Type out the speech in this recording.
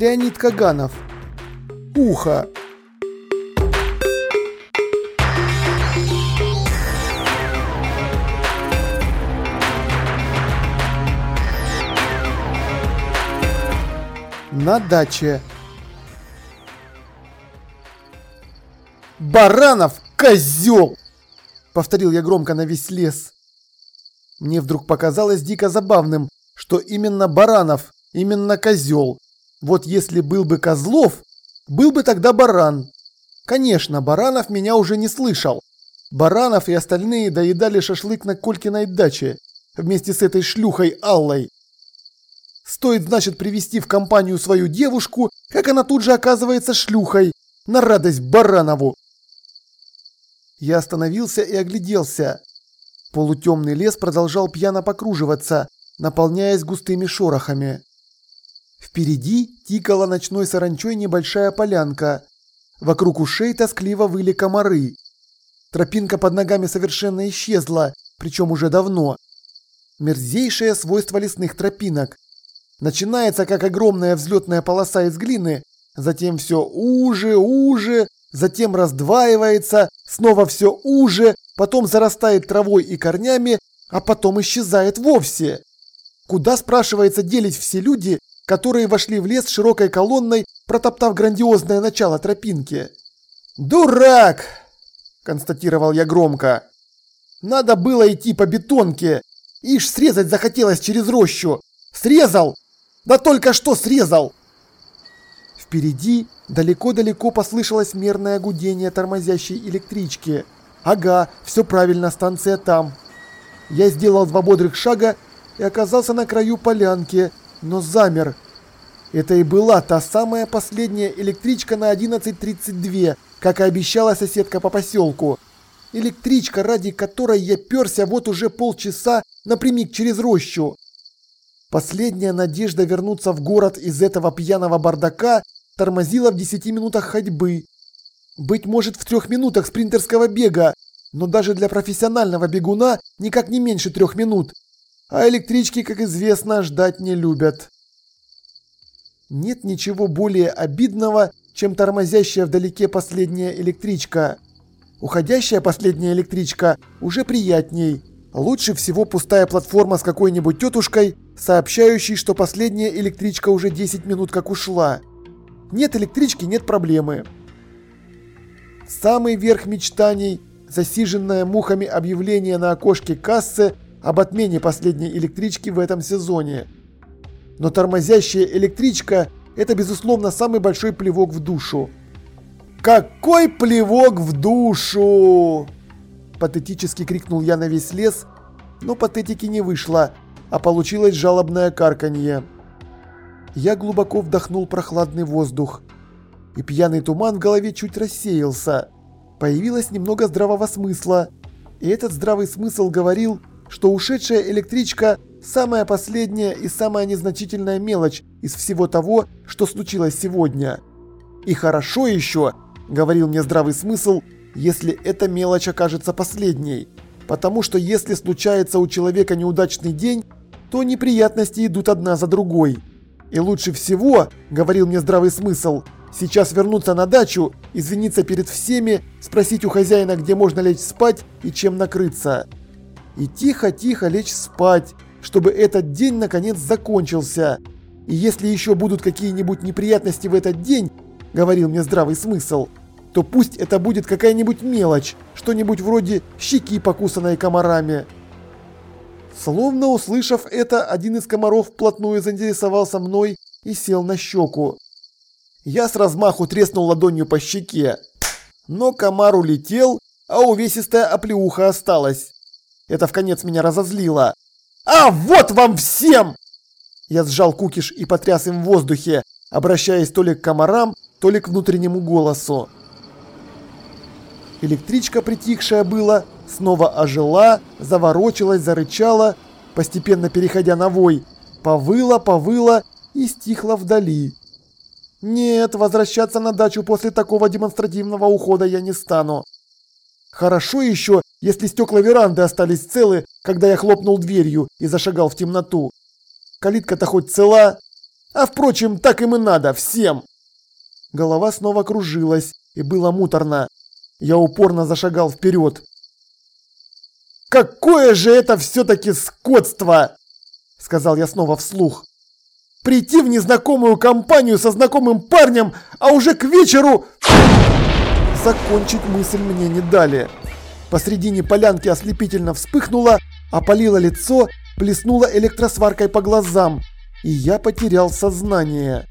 Леонид Каганов. Ухо. На даче. «Баранов, козел!» – повторил я громко на весь лес. Мне вдруг показалось дико забавным, что именно Баранов, именно козел. Вот если был бы Козлов, был бы тогда Баран. Конечно, Баранов меня уже не слышал. Баранов и остальные доедали шашлык на Колькиной даче вместе с этой шлюхой Аллой. Стоит, значит, привести в компанию свою девушку, как она тут же оказывается шлюхой, на радость Баранову. Я остановился и огляделся. Полутемный лес продолжал пьяно покруживаться, наполняясь густыми шорохами. Впереди тикала ночной саранчой небольшая полянка. Вокруг ушей тоскливо выли комары. Тропинка под ногами совершенно исчезла, причем уже давно. Мерзейшее свойство лесных тропинок. Начинается как огромная взлетная полоса из глины, затем все уже, уже, затем раздваивается, снова все уже, потом зарастает травой и корнями, а потом исчезает вовсе. Куда, спрашивается, делить все люди, которые вошли в лес широкой колонной, протоптав грандиозное начало тропинки? «Дурак!» – констатировал я громко. «Надо было идти по бетонке. Ишь, срезать захотелось через рощу. Срезал! Да только что срезал!» Впереди далеко-далеко послышалось мерное гудение тормозящей электрички. Ага, все правильно, станция там. Я сделал два бодрых шага и оказался на краю полянки, но замер. Это и была та самая последняя электричка на 11.32, как и обещала соседка по поселку. Электричка, ради которой я перся вот уже полчаса напрямик через рощу. Последняя надежда вернуться в город из этого пьяного бардака тормозила в 10 минутах ходьбы. Быть может в трех минутах спринтерского бега, но даже для профессионального бегуна никак не меньше трех минут. А электрички, как известно, ждать не любят. Нет ничего более обидного, чем тормозящая вдалеке последняя электричка. Уходящая последняя электричка уже приятней. Лучше всего пустая платформа с какой-нибудь тетушкой, сообщающей, что последняя электричка уже 10 минут как ушла. Нет электрички, нет проблемы. Самый верх мечтаний – засиженное мухами объявление на окошке кассы об отмене последней электрички в этом сезоне. Но тормозящая электричка – это, безусловно, самый большой плевок в душу. «Какой плевок в душу!» Патетически крикнул я на весь лес, но патетики не вышло, а получилось жалобное карканье. Я глубоко вдохнул прохладный воздух, и пьяный туман в голове чуть рассеялся. Появилось немного здравого смысла, и этот здравый смысл говорил, что ушедшая электричка – самая последняя и самая незначительная мелочь из всего того, что случилось сегодня. И хорошо еще, говорил мне здравый смысл, если эта мелочь окажется последней. Потому что если случается у человека неудачный день, то неприятности идут одна за другой. И лучше всего, говорил мне здравый смысл, сейчас вернуться на дачу, извиниться перед всеми, спросить у хозяина, где можно лечь спать и чем накрыться и тихо-тихо лечь спать, чтобы этот день наконец закончился. И если еще будут какие-нибудь неприятности в этот день, говорил мне здравый смысл, то пусть это будет какая-нибудь мелочь, что-нибудь вроде щеки, покусанной комарами. Словно услышав это, один из комаров вплотную заинтересовался мной и сел на щеку. Я с размаху треснул ладонью по щеке. Но комар улетел, а увесистая оплеуха осталась. Это в конец меня разозлило. «А вот вам всем!» Я сжал кукиш и потряс им в воздухе, обращаясь то ли к комарам, то ли к внутреннему голосу. Электричка, притихшая была, снова ожила, заворочилась, зарычала, постепенно переходя на вой, повыла, повыла и стихла вдали. Нет, возвращаться на дачу после такого демонстративного ухода я не стану. Хорошо еще, если стекла веранды остались целы, когда я хлопнул дверью и зашагал в темноту. Калитка-то хоть цела. А впрочем, так им и надо, всем. Голова снова кружилась, и было муторно. Я упорно зашагал вперед. «Какое же это все-таки скотство!» Сказал я снова вслух. «Прийти в незнакомую компанию со знакомым парнем, а уже к вечеру...» Закончить мысль мне не дали. Посредине полянки ослепительно вспыхнуло, опалило лицо, плеснуло электросваркой по глазам, и я потерял сознание.